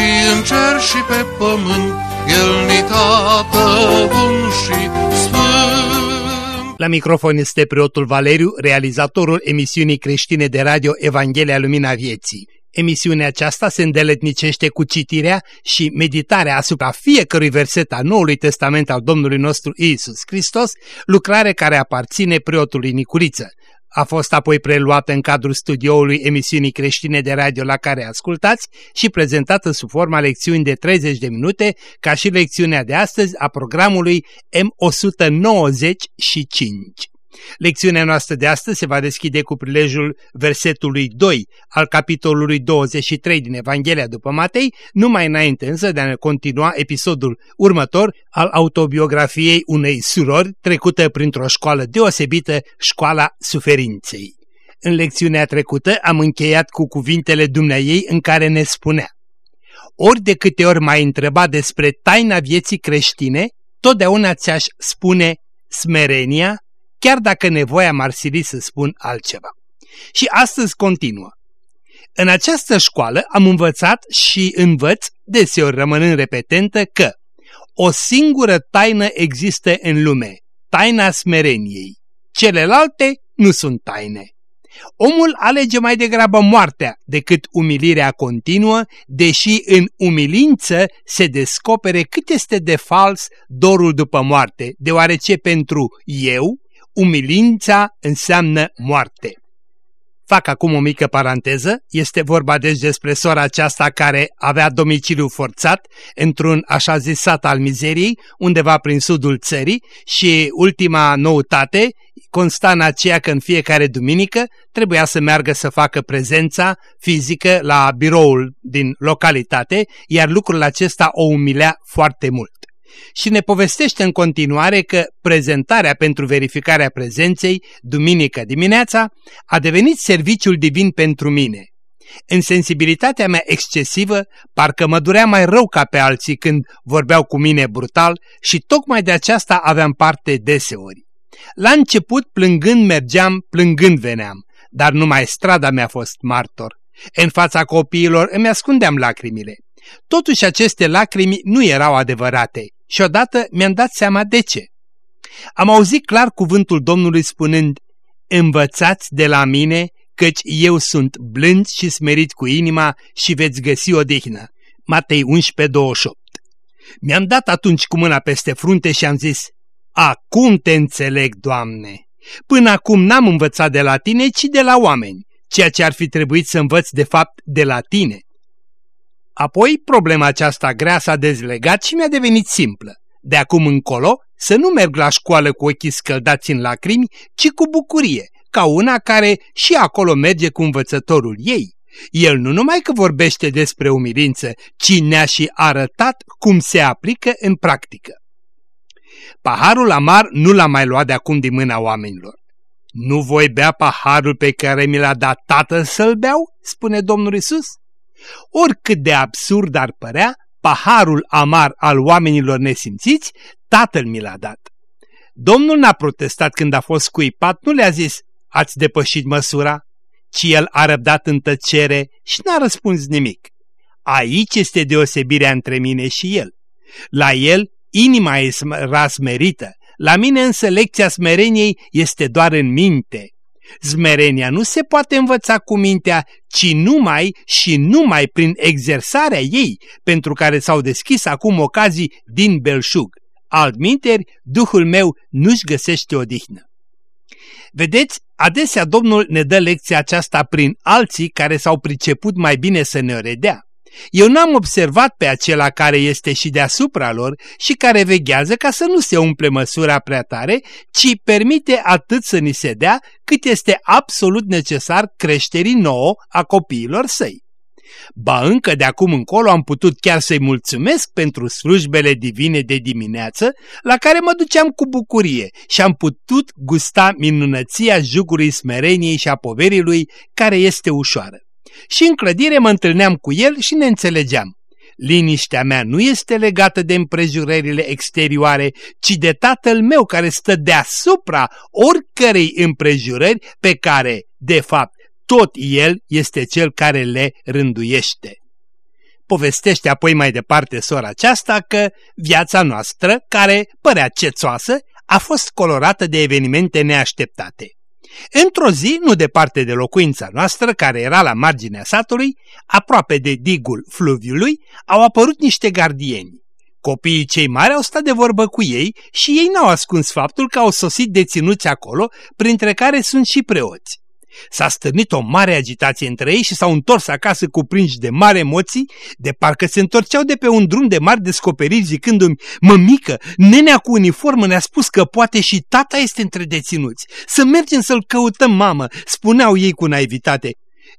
și în cer și pe pământ, El ni tată bun și sfânt. La microfon este preotul Valeriu, realizatorul emisiunii creștine de radio Evanghelia Lumina Vieții. Emisiunea aceasta se îndeletnicește cu citirea și meditarea asupra fiecărui verset a Noului Testament al Domnului nostru Isus Hristos, lucrare care aparține preotului Nicuriță. A fost apoi preluată în cadrul studioului emisiunii creștine de radio la care ascultați și prezentată sub forma lecțiuni de 30 de minute, ca și lecțiunea de astăzi a programului M195. Lecțiunea noastră de astăzi se va deschide cu prilejul versetului 2 al capitolului 23 din Evanghelia după Matei, numai înainte însă de a ne continua episodul următor al autobiografiei unei surori trecută printr-o școală deosebită, școala suferinței. În lecțiunea trecută am încheiat cu cuvintele dumneaei în care ne spunea Ori de câte ori m-ai întrebat despre taina vieții creștine, totdeauna ți-aș spune smerenia, chiar dacă nevoia m-ar sili să spun altceva. Și astăzi continuă. În această școală am învățat și învăț, deseori rămânând repetentă, că o singură taină există în lume, taina smereniei. Celelalte nu sunt taine. Omul alege mai degrabă moartea decât umilirea continuă, deși în umilință se descopere cât este de fals dorul după moarte, deoarece pentru eu umilința înseamnă moarte. Fac acum o mică paranteză, este vorba deci despre sora aceasta care avea domiciliu forțat într-un așa zis sat al mizeriei, undeva prin sudul țării și ultima noutate consta în aceea că în fiecare duminică trebuia să meargă să facă prezența fizică la biroul din localitate, iar lucrul acesta o umilea foarte mult și ne povestește în continuare că prezentarea pentru verificarea prezenței, duminică dimineața, a devenit serviciul divin pentru mine. În sensibilitatea mea excesivă, parcă mă durea mai rău ca pe alții când vorbeau cu mine brutal și tocmai de aceasta aveam parte deseori. La început, plângând mergeam, plângând veneam, dar numai strada mi-a fost martor. În fața copiilor îmi ascundeam lacrimile. Totuși aceste lacrimi nu erau adevărate și odată mi-am dat seama de ce. Am auzit clar cuvântul Domnului spunând, Învățați de la mine, căci eu sunt blând și smerit cu inima și veți găsi o dehnă. Matei 11, 28 Mi-am dat atunci cu mâna peste frunte și am zis, Acum te înțeleg, Doamne! Până acum n-am învățat de la tine, ci de la oameni, ceea ce ar fi trebuit să învăț de fapt de la tine. Apoi problema aceasta grea s-a dezlegat și mi-a devenit simplă. De acum încolo să nu merg la școală cu ochii scăldați în lacrimi, ci cu bucurie, ca una care și acolo merge cu învățătorul ei. El nu numai că vorbește despre umilință, ci ne-a și arătat cum se aplică în practică. Paharul amar nu l-a mai luat de acum din mâna oamenilor. Nu voi bea paharul pe care mi l-a dat tatăl să-l beau? spune Domnul Isus. Oricât de absurd ar părea, paharul amar al oamenilor nesimțiți, tatăl mi l-a dat. Domnul n-a protestat când a fost scuipat, nu le-a zis, ați depășit măsura, ci el a răbdat în tăcere și n-a răspuns nimic. Aici este deosebirea între mine și el. La el, inima e rasmerită, la mine însă lecția smereniei este doar în minte. Zmerenia nu se poate învăța cu mintea, ci numai și numai prin exersarea ei, pentru care s-au deschis acum ocazii din belșug. Altminteri, Duhul meu nu-și găsește odihnă. Vedeți, adesea Domnul ne dă lecția aceasta prin alții care s-au priceput mai bine să ne o redea. Eu n-am observat pe acela care este și deasupra lor și care veghează ca să nu se umple măsura prea tare, ci permite atât să ni se dea cât este absolut necesar creșterii nouă a copiilor săi. Ba încă de acum încolo am putut chiar să-i mulțumesc pentru slujbele divine de dimineață, la care mă duceam cu bucurie și am putut gusta minunăția jugului smereniei și a poverii lui, care este ușoară. Și în clădire mă întâlneam cu el și ne înțelegeam. Liniștea mea nu este legată de împrejurările exterioare, ci de tatăl meu care stă deasupra oricărei împrejurări pe care, de fapt, tot el este cel care le rânduiește. Povestește apoi mai departe sora aceasta că viața noastră, care părea cețoasă, a fost colorată de evenimente neașteptate. Într-o zi, nu departe de locuința noastră, care era la marginea satului, aproape de digul fluviului, au apărut niște gardieni. Copiii cei mari au stat de vorbă cu ei și ei n-au ascuns faptul că au sosit deținuți acolo, printre care sunt și preoți. S-a stârnit o mare agitație între ei și s-au întors acasă cuprinși de mari emoții, de parcă se întorceau de pe un drum de mari descoperiri zicându-mi, mămică, nenea cu uniformă ne-a spus că poate și tata este între deținuți. Să mergem să-l căutăm, mamă, spuneau ei cu naivitate.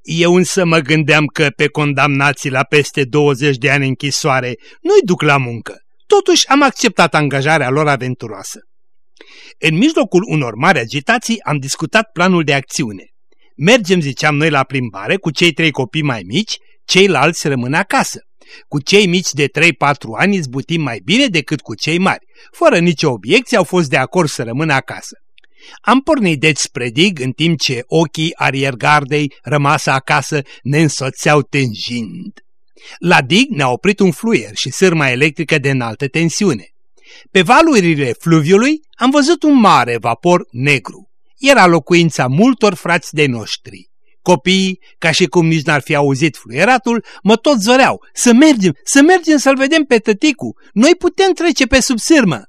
Eu însă mă gândeam că pe condamnații la peste 20 de ani închisoare nu-i duc la muncă. Totuși am acceptat angajarea lor aventuroasă. În mijlocul unor mari agitații am discutat planul de acțiune. Mergem, ziceam noi, la plimbare cu cei trei copii mai mici, ceilalți rămân acasă. Cu cei mici de 3-4 ani zbutim mai bine decât cu cei mari. Fără nicio obiecție au fost de acord să rămână acasă. Am pornit deci spre dig în timp ce ochii ariergardei rămasă acasă ne însoțeau tânjind. La dig ne-a oprit un fluier și sârma electrică de înaltă tensiune. Pe valurile fluviului am văzut un mare vapor negru era locuința multor frați de noștri. Copiii, ca și cum nici n-ar fi auzit fluieratul, mă tot zoreau. Să mergem, să mergem să-l vedem pe tăticu. Noi putem trece pe sub sârmă.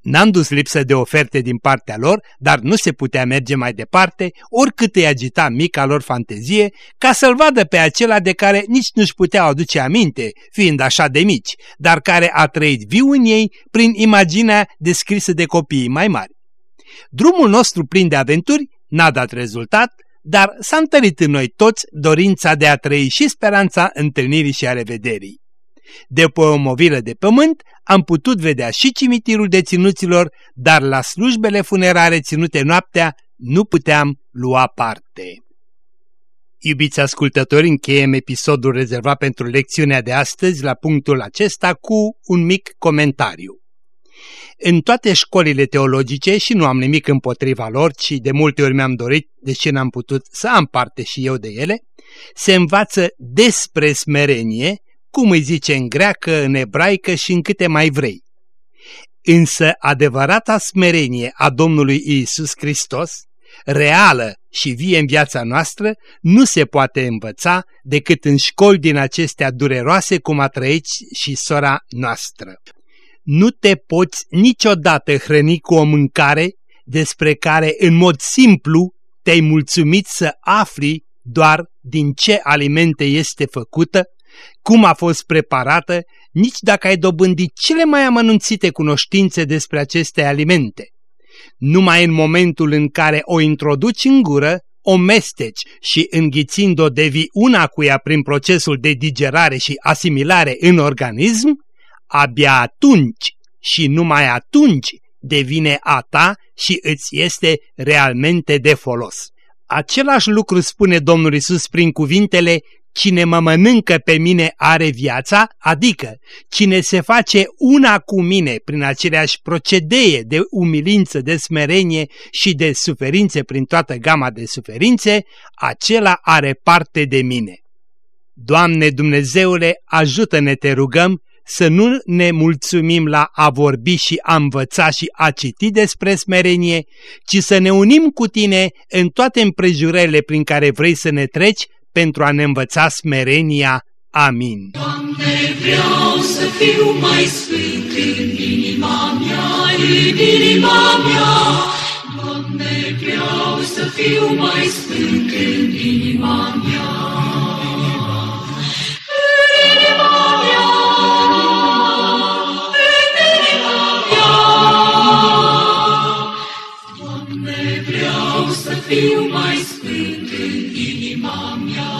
N-am dus lipsă de oferte din partea lor, dar nu se putea merge mai departe, oricât îi agita mica lor fantezie, ca să-l vadă pe acela de care nici nu-și puteau aduce aminte, fiind așa de mici, dar care a trăit viu în ei prin imaginea descrisă de copiii mai mari. Drumul nostru plin de aventuri n-a dat rezultat, dar s-a întărit în noi toți dorința de a trăi și speranța întâlnirii și a revederii. De pe o movilă de pământ am putut vedea și cimitirul deținuților, dar la slujbele funerare ținute noaptea nu puteam lua parte. Iubiți ascultători, încheiem episodul rezervat pentru lecțiunea de astăzi la punctul acesta cu un mic comentariu. În toate școlile teologice, și nu am nimic împotriva lor, ci de multe ori mi-am dorit, deși n-am putut să am parte și eu de ele, se învață despre smerenie, cum îi zice în greacă, în ebraică și în câte mai vrei. Însă adevărata smerenie a Domnului Isus Hristos, reală și vie în viața noastră, nu se poate învăța decât în școli din acestea dureroase cum a trăit și sora noastră nu te poți niciodată hrăni cu o mâncare despre care în mod simplu te-ai mulțumit să afli doar din ce alimente este făcută, cum a fost preparată, nici dacă ai dobândit cele mai amănunțite cunoștințe despre aceste alimente. Numai în momentul în care o introduci în gură, o mesteci și înghițind-o devii una cu ea prin procesul de digerare și asimilare în organism, abia atunci și numai atunci devine a ta și îți este realmente de folos. Același lucru spune Domnul Isus prin cuvintele Cine mă mănâncă pe mine are viața, adică cine se face una cu mine prin aceleași procedee de umilință, de smerenie și de suferințe prin toată gama de suferințe, acela are parte de mine. Doamne Dumnezeule, ajută-ne, te rugăm, să nu ne mulțumim la a vorbi și a învăța și a citi despre smerenie, ci să ne unim cu tine în toate împrejurările prin care vrei să ne treci pentru a ne învăța smerenia. Amin. Doamne, vreau să fiu mai sfânt în inima mea, în inima mea. Doamne, vreau să fiu mai sfânt în inima mea. Fiu mai sfânt în inima mea.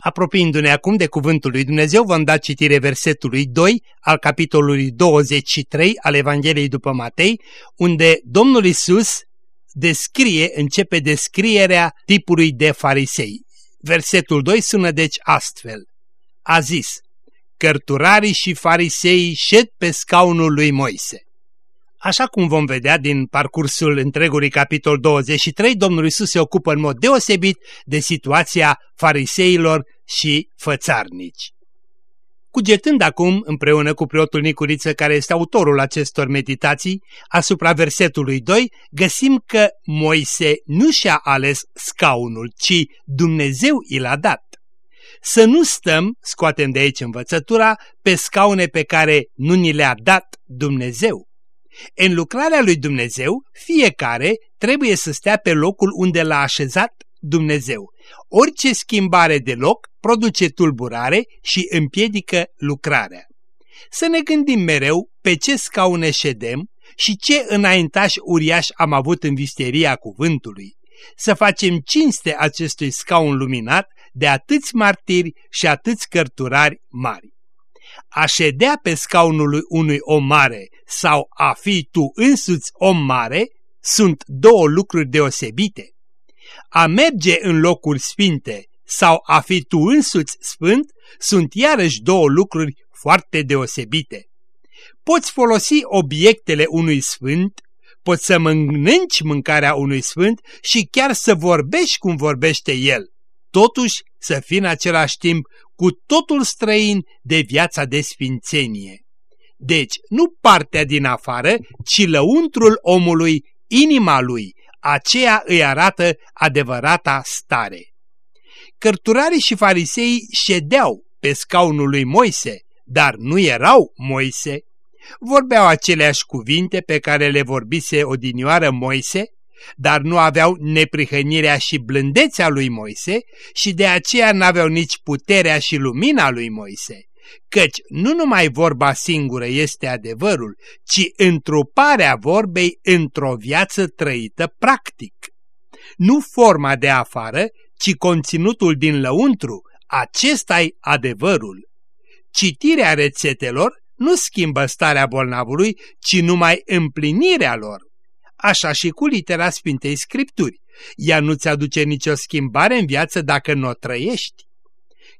Apropiindu-ne acum de cuvântul lui Dumnezeu, vom da citire versetului 2 al capitolului 23 al Evangheliei după Matei, unde Domnul Isus descrie, începe descrierea tipului de farisei. Versetul 2 sună deci astfel. A zis, cărturarii și fariseii șed pe scaunul lui Moise. Așa cum vom vedea din parcursul întregului capitol 23, Domnul Isus se ocupă în mod deosebit de situația fariseilor și fățarnici. Cugetând acum, împreună cu preotul Nicuriță, care este autorul acestor meditații, asupra versetului 2, găsim că Moise nu și-a ales scaunul, ci Dumnezeu i l-a dat. Să nu stăm, scoatem de aici învățătura, pe scaune pe care nu ni le-a dat Dumnezeu. În lucrarea lui Dumnezeu, fiecare trebuie să stea pe locul unde l-a așezat Dumnezeu. Orice schimbare de loc produce tulburare și împiedică lucrarea. Să ne gândim mereu pe ce scaune ședem și ce înaintaș uriaș am avut în visteria cuvântului. Să facem cinste acestui scaun luminat de atâți martiri și atâți cărturari mari. A ședea pe scaunul unui om mare sau a fi tu însuți om mare sunt două lucruri deosebite. A merge în locuri sfinte sau a fi tu însuți sfânt sunt iarăși două lucruri foarte deosebite. Poți folosi obiectele unui sfânt, poți să mănânci mâncarea unui sfânt și chiar să vorbești cum vorbește el, totuși să fii în același timp cu totul străin de viața de sfințenie. Deci, nu partea din afară, ci lăuntrul omului, inima lui, aceea îi arată adevărata stare. Cărturarii și farisei ședeau pe scaunul lui Moise, dar nu erau Moise. Vorbeau aceleași cuvinte pe care le vorbise odinioară Moise, dar nu aveau neprihănirea și blândețea lui Moise și de aceea n-aveau nici puterea și lumina lui Moise. Căci nu numai vorba singură este adevărul, ci întruparea vorbei într-o viață trăită practic. Nu forma de afară, ci conținutul din lăuntru, acesta e adevărul. Citirea rețetelor nu schimbă starea bolnavului, ci numai împlinirea lor așa și cu litera Sfintei Scripturi. Ea nu-ți aduce nicio schimbare în viață dacă nu o trăiești.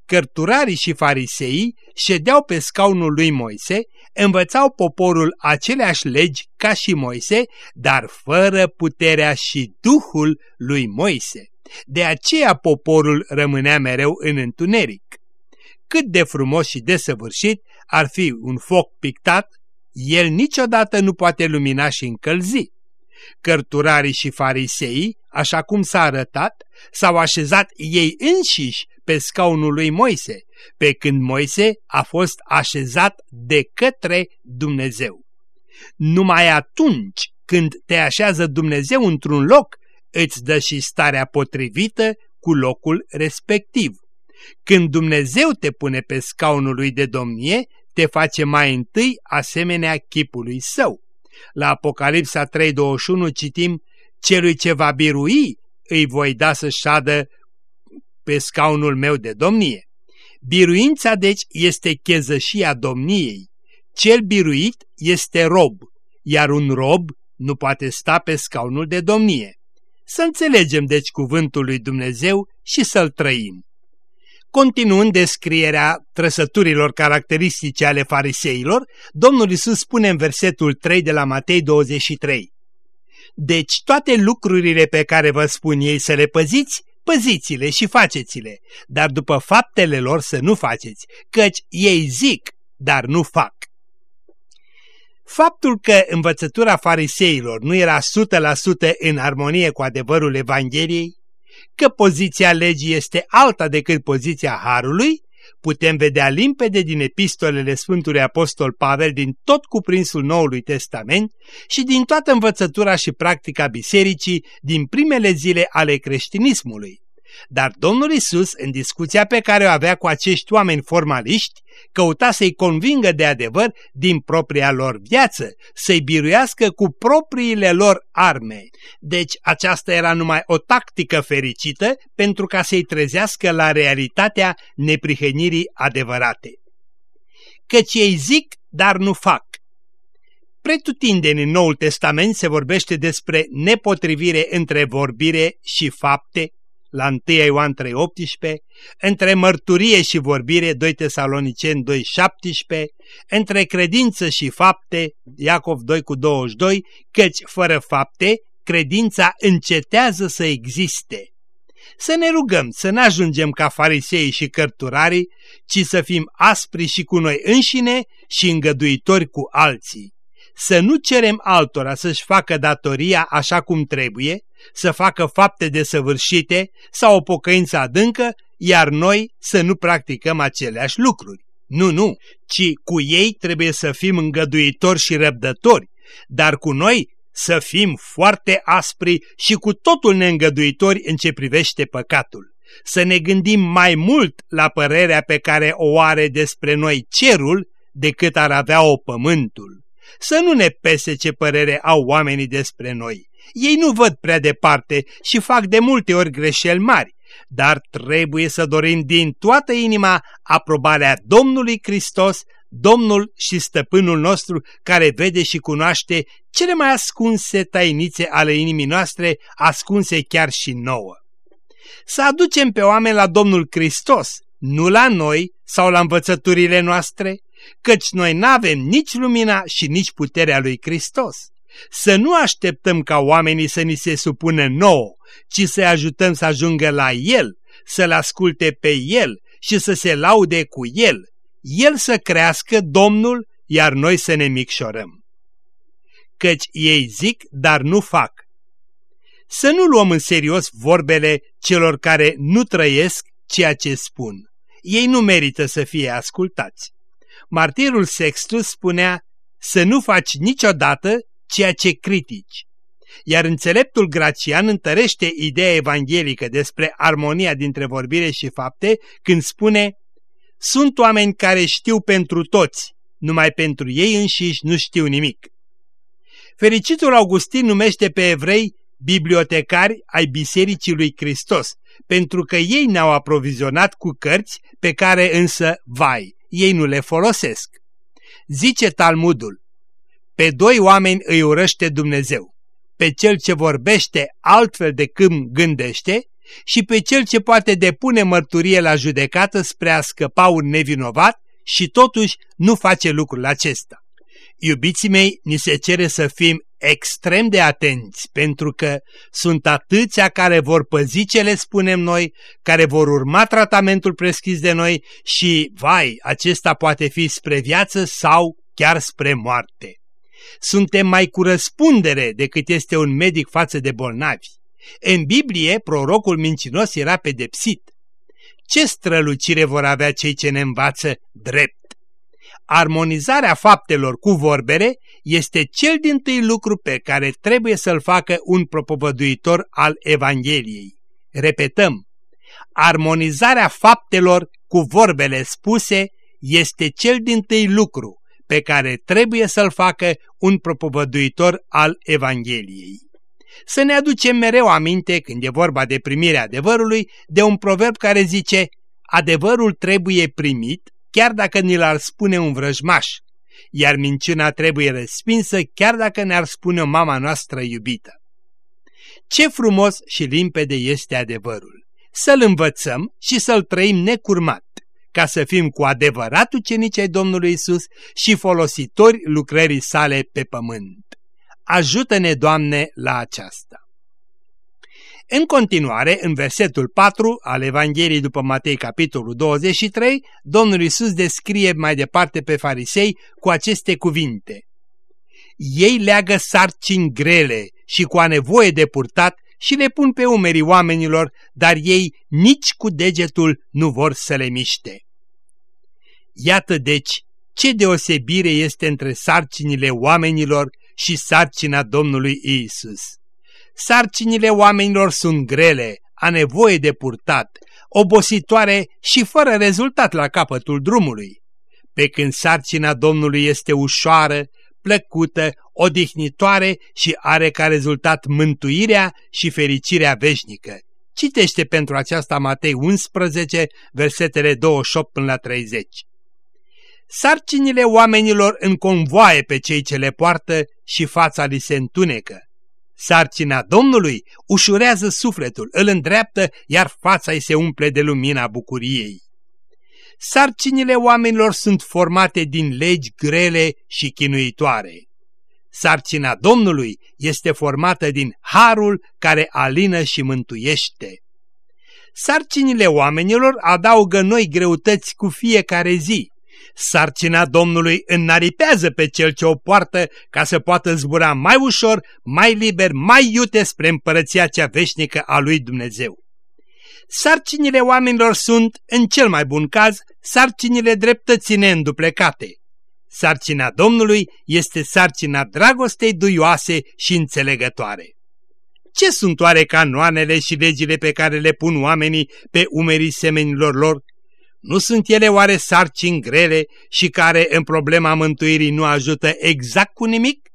Cărturarii și fariseii ședeau pe scaunul lui Moise, învățau poporul aceleași legi ca și Moise, dar fără puterea și duhul lui Moise. De aceea poporul rămânea mereu în întuneric. Cât de frumos și desăvârșit ar fi un foc pictat, el niciodată nu poate lumina și încălzi. Cărturarii și fariseii, așa cum s-a arătat, s-au așezat ei înșiși pe scaunul lui Moise, pe când Moise a fost așezat de către Dumnezeu. Numai atunci când te așează Dumnezeu într-un loc, îți dă și starea potrivită cu locul respectiv. Când Dumnezeu te pune pe scaunul lui de domnie, te face mai întâi asemenea chipului său. La Apocalipsa 3.21 citim, Celui ce va birui îi voi da să șadă pe scaunul meu de domnie. Biruința deci este chezășia domniei. Cel biruit este rob, iar un rob nu poate sta pe scaunul de domnie. Să înțelegem deci cuvântul lui Dumnezeu și să-l trăim. Continuând descrierea trăsăturilor caracteristice ale fariseilor, Domnul Isus spune în versetul 3 de la Matei 23. Deci toate lucrurile pe care vă spun ei să le păziți, păziți-le și faceți-le, dar după faptele lor să nu faceți, căci ei zic, dar nu fac. Faptul că învățătura fariseilor nu era 100% în armonie cu adevărul Evangheliei că poziția legii este alta decât poziția Harului, putem vedea limpede din epistolele Sfântului Apostol Pavel din tot cuprinsul Noului Testament și din toată învățătura și practica bisericii din primele zile ale creștinismului. Dar Domnul Isus, în discuția pe care o avea cu acești oameni formaliști, căuta să-i convingă de adevăr din propria lor viață, să-i biruiască cu propriile lor arme. Deci aceasta era numai o tactică fericită pentru ca să-i trezească la realitatea neprihănirii adevărate. Căci ei zic, dar nu fac. Pretutindeni în Noul Testament se vorbește despre nepotrivire între vorbire și fapte, la 1 Ioan 3.18, între mărturie și vorbire, 2 Tesaloniceni 2.17, între credință și fapte, Iacov 2 cu 22, căci fără fapte, credința încetează să existe. Să ne rugăm să nu ajungem ca fariseii și cărturarii, ci să fim aspri și cu noi înșine și îngăduitori cu alții să nu cerem altora să-și facă datoria așa cum trebuie, să facă fapte desăvârșite sau o pocăință adâncă, iar noi să nu practicăm aceleași lucruri. Nu, nu, ci cu ei trebuie să fim îngăduitori și răbdători, dar cu noi să fim foarte aspri și cu totul neîngăduitori în ce privește păcatul. Să ne gândim mai mult la părerea pe care o are despre noi cerul decât ar avea-o pământul să nu ne pese ce părere au oamenii despre noi. Ei nu văd prea departe și fac de multe ori greșeli mari, dar trebuie să dorim din toată inima aprobarea Domnului Hristos, Domnul și Stăpânul nostru care vede și cunoaște cele mai ascunse tainițe ale inimii noastre, ascunse chiar și nouă. Să aducem pe oameni la Domnul Hristos, nu la noi sau la învățăturile noastre, căci noi n-avem nici lumina și nici puterea lui Hristos. Să nu așteptăm ca oamenii să ni se supună nouă, ci să ajutăm să ajungă la El, să-L asculte pe El și să se laude cu El. El să crească Domnul, iar noi să ne micșorăm. Căci ei zic, dar nu fac. Să nu luăm în serios vorbele celor care nu trăiesc ceea ce spun. Ei nu merită să fie ascultați. Martirul Sextus spunea să nu faci niciodată ceea ce critici. Iar înțeleptul Gracian întărește ideea evanghelică despre armonia dintre vorbire și fapte când spune Sunt oameni care știu pentru toți, numai pentru ei înșiși nu știu nimic. Fericitul Augustin numește pe evrei bibliotecari ai Bisericii lui Hristos, pentru că ei ne-au aprovizionat cu cărți pe care însă, vai, ei nu le folosesc. Zice Talmudul, pe doi oameni îi urăște Dumnezeu, pe cel ce vorbește altfel de cum gândește și pe cel ce poate depune mărturie la judecată spre a scăpa un nevinovat și totuși nu face lucrul acesta. Iubiții mei, ni se cere să fim extrem de atenți, pentru că sunt atâția care vor păzi ce le spunem noi, care vor urma tratamentul prescris de noi și, vai, acesta poate fi spre viață sau chiar spre moarte. Suntem mai cu răspundere decât este un medic față de bolnavi. În Biblie, prorocul mincinos era pedepsit. Ce strălucire vor avea cei ce ne învață drept? Armonizarea faptelor cu vorbere este cel din tâi lucru pe care trebuie să-l facă un propovăduitor al Evangheliei. Repetăm, armonizarea faptelor cu vorbele spuse este cel din tâi lucru pe care trebuie să-l facă un propovăduitor al Evangheliei. Să ne aducem mereu aminte, când e vorba de primirea adevărului, de un proverb care zice adevărul trebuie primit chiar dacă ni l-ar spune un vrăjmaș, iar minciuna trebuie respinsă chiar dacă ne-ar spune o mama noastră iubită. Ce frumos și limpede este adevărul! Să-l învățăm și să-l trăim necurmat, ca să fim cu adevărat ucenici ai Domnului Isus și folositori lucrării sale pe pământ. Ajută-ne, Doamne, la aceasta! În continuare, în versetul 4 al Evangheliei după Matei capitolul 23, Domnul Isus descrie mai departe pe farisei cu aceste cuvinte. Ei leagă sarcini grele și cu a nevoie de purtat și le pun pe umerii oamenilor, dar ei nici cu degetul nu vor să le miște. Iată deci ce deosebire este între sarcinile oamenilor și sarcina Domnului Isus. Sarcinile oamenilor sunt grele, a nevoie de purtat, obositoare și fără rezultat la capătul drumului, pe când sarcina Domnului este ușoară, plăcută, odihnitoare și are ca rezultat mântuirea și fericirea veșnică. Citește pentru aceasta Matei 11, versetele 28 până la 30. Sarcinile oamenilor înconvoaie pe cei ce le poartă și fața li se întunecă. Sarcina Domnului ușurează sufletul, îl îndreaptă, iar fața îi se umple de lumina bucuriei. Sarcinile oamenilor sunt formate din legi grele și chinuitoare. Sarcina Domnului este formată din harul care alină și mântuiește. Sarcinile oamenilor adaugă noi greutăți cu fiecare zi, Sarcina Domnului înnaripează pe cel ce o poartă ca să poată zbura mai ușor, mai liber, mai iute spre împărăția cea veșnică a lui Dumnezeu. Sarcinile oamenilor sunt, în cel mai bun caz, sarcinile dreptății neînduplecate. Sarcina Domnului este sarcina dragostei duioase și înțelegătoare. Ce sunt oare canoanele și legile pe care le pun oamenii pe umerii semenilor lor nu sunt ele oare sarcini grele și care în problema mântuirii nu ajută exact cu nimic?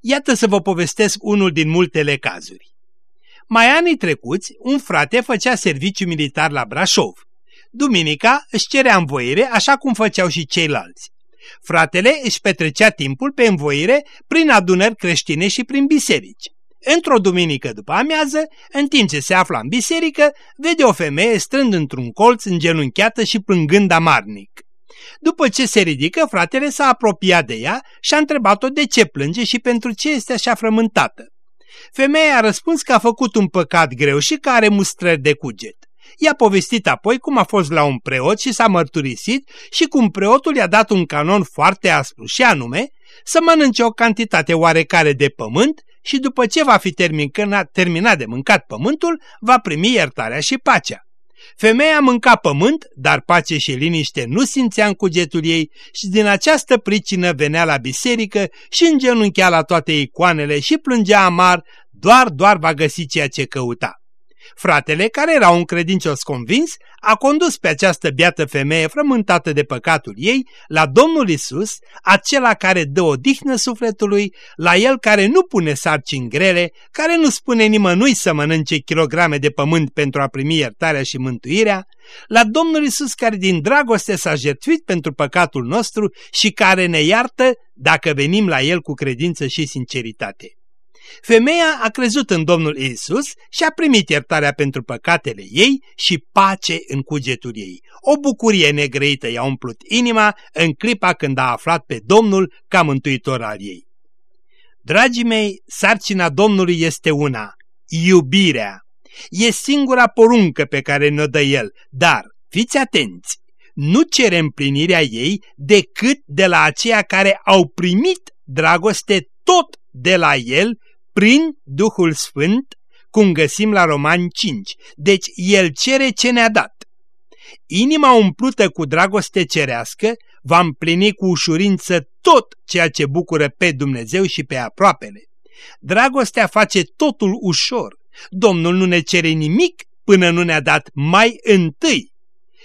Iată să vă povestesc unul din multele cazuri. Mai anii trecuți, un frate făcea serviciu militar la Brașov. Duminica își cerea învoire așa cum făceau și ceilalți. Fratele își petrecea timpul pe învoire prin adunări creștine și prin biserici. Într-o duminică după amiază, în timp ce se afla în biserică, vede o femeie strând într-un colț îngenunchiată și plângând amarnic. După ce se ridică, fratele s-a apropiat de ea și a întrebat-o de ce plânge și pentru ce este așa frământată. Femeia a răspuns că a făcut un păcat greu și că are mustrări de cuget. I-a povestit apoi cum a fost la un preot și s-a mărturisit și cum preotul i-a dat un canon foarte aspru și anume să mănânce o cantitate oarecare de pământ și după ce va fi terminat, terminat de mâncat pământul, va primi iertarea și pacea. Femeia mânca pământ, dar pace și liniște nu simțea în cugetul ei și din această pricină venea la biserică și îngenunchea la toate icoanele și plângea amar, doar, doar va găsi ceea ce căuta. Fratele, care era un credincios convins, a condus pe această biată femeie frământată de păcatul ei la Domnul Isus, acela care dă odihnă sufletului, la el care nu pune sarcini grele, care nu spune nimănui să mănânce kilograme de pământ pentru a primi iertarea și mântuirea, la Domnul Isus care din dragoste s-a jertfit pentru păcatul nostru și care ne iartă dacă venim la el cu credință și sinceritate. Femeia a crezut în Domnul Isus și a primit iertarea pentru păcatele ei și pace în cugetul ei. O bucurie negrăită i-a umplut inima în clipa când a aflat pe Domnul ca mântuitor al ei. Dragii mei, sarcina Domnului este una, iubirea. E singura poruncă pe care ne-o dă El, dar, fiți atenți, nu cere împlinirea ei decât de la aceia care au primit dragoste tot de la El prin Duhul Sfânt, cum găsim la Romani 5. Deci El cere ce ne-a dat. Inima umplută cu dragoste cerească va împlini cu ușurință tot ceea ce bucură pe Dumnezeu și pe aproapele. Dragostea face totul ușor. Domnul nu ne cere nimic până nu ne-a dat mai întâi.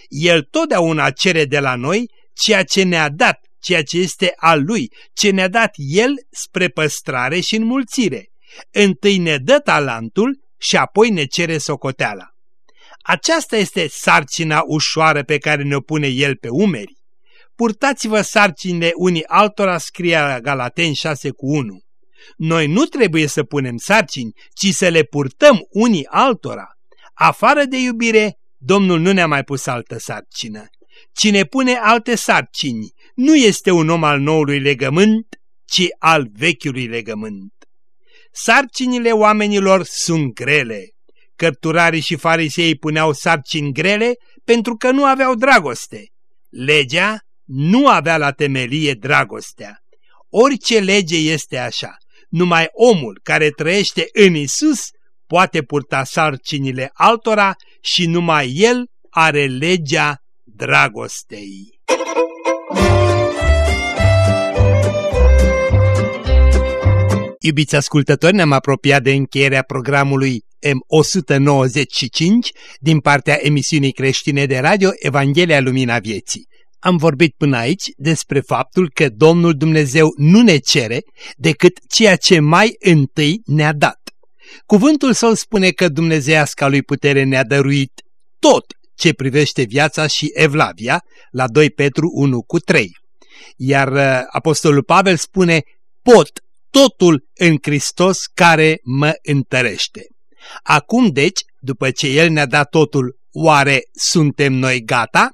El totdeauna cere de la noi ceea ce ne-a dat, ceea ce este al Lui, ce ne-a dat El spre păstrare și înmulțire. Întâi ne dă talentul și apoi ne cere socoteala. Aceasta este sarcina ușoară pe care ne-o pune El pe umeri. Purtați-vă sarcinile unii altora, scrie la Galaten 6 cu 1. Noi nu trebuie să punem sarcini, ci să le purtăm unii altora. Afară de iubire, Domnul nu ne-a mai pus altă sarcină. Cine pune alte sarcini nu este un om al noului legământ, ci al vechiului legământ. Sarcinile oamenilor sunt grele. Cărturarii și farisei puneau sarcini grele pentru că nu aveau dragoste. Legea nu avea la temelie dragostea. Orice lege este așa. Numai omul care trăiește în Isus poate purta sarcinile altora și numai el are legea dragostei. Iubiți ascultători, ne-am apropiat de încheierea programului M195 din partea emisiunii creștine de radio Evanghelia Lumina Vieții. Am vorbit până aici despre faptul că Domnul Dumnezeu nu ne cere decât ceea ce mai întâi ne-a dat. Cuvântul său spune că Dumnezeiasca lui putere ne-a dăruit tot ce privește viața și evlavia la 2 Petru 1 cu 3. Iar uh, Apostolul Pavel spune pot totul în Hristos care mă întărește. Acum deci, după ce El ne-a dat totul, oare suntem noi gata?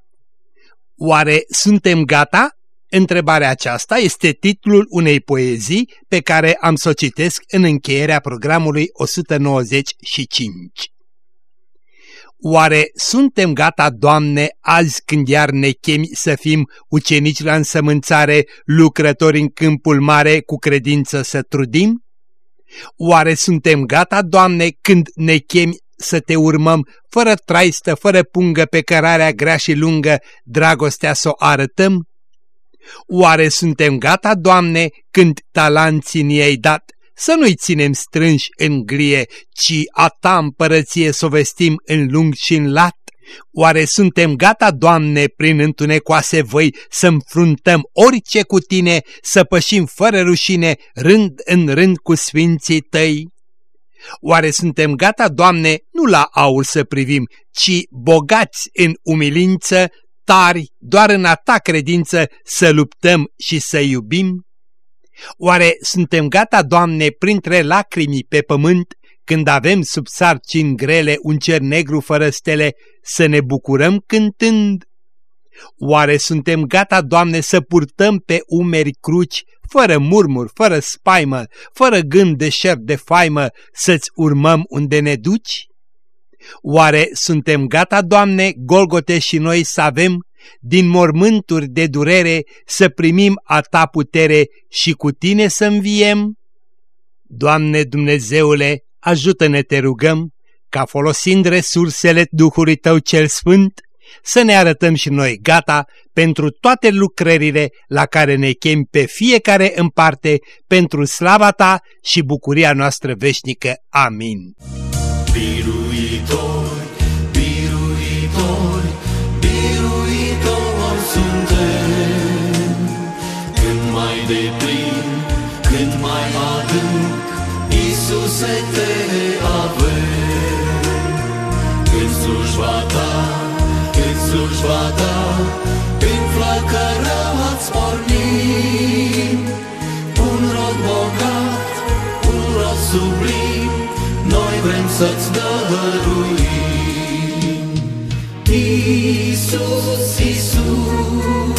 Oare suntem gata? Întrebarea aceasta este titlul unei poezii pe care am să o citesc în încheierea programului 195. Oare suntem gata, Doamne, azi când iar ne chemi să fim ucenici la însămânțare, lucrători în câmpul mare, cu credință să trudim? Oare suntem gata, Doamne, când ne chemi să te urmăm, fără traistă, fără pungă pe cărarea grea și lungă, dragostea să o arătăm? Oare suntem gata, Doamne, când talanții ni-ai dat, să nu-i ținem strânși în grie, ci a ta împărăție să o vestim în lung și în lat? Oare suntem gata, Doamne, prin întunecoase voi să înfruntăm orice cu Tine, să pășim fără rușine, rând în rând cu sfinții Tăi? Oare suntem gata, Doamne, nu la aur să privim, ci bogați în umilință, tari, doar în a Ta credință, să luptăm și să iubim? Oare suntem gata, Doamne, printre lacrimi pe pământ, când avem sub sarcini grele un cer negru fără stele, să ne bucurăm cântând? Oare suntem gata, Doamne, să purtăm pe umeri cruci, fără murmur, fără spaimă, fără gând de șer de faimă, să-ți urmăm unde ne duci? Oare suntem gata, Doamne, Golgote și noi să avem din mormânturi de durere să primim a Ta putere și cu Tine să înviem? Doamne Dumnezeule, ajută-ne te rugăm, ca folosind resursele Duhului Tău cel Sfânt, să ne arătăm și noi gata pentru toate lucrările la care ne chem pe fiecare în parte pentru slava Ta și bucuria noastră veșnică. Amin. Biruitor de plin, cât mai adânc, Iisuse te avem. În slujba ta, în slujba ta, în flăcărea ați pornim, un rod bogat, un rod sublim, noi vrem să-ți dăruim. Iisus, Iisus,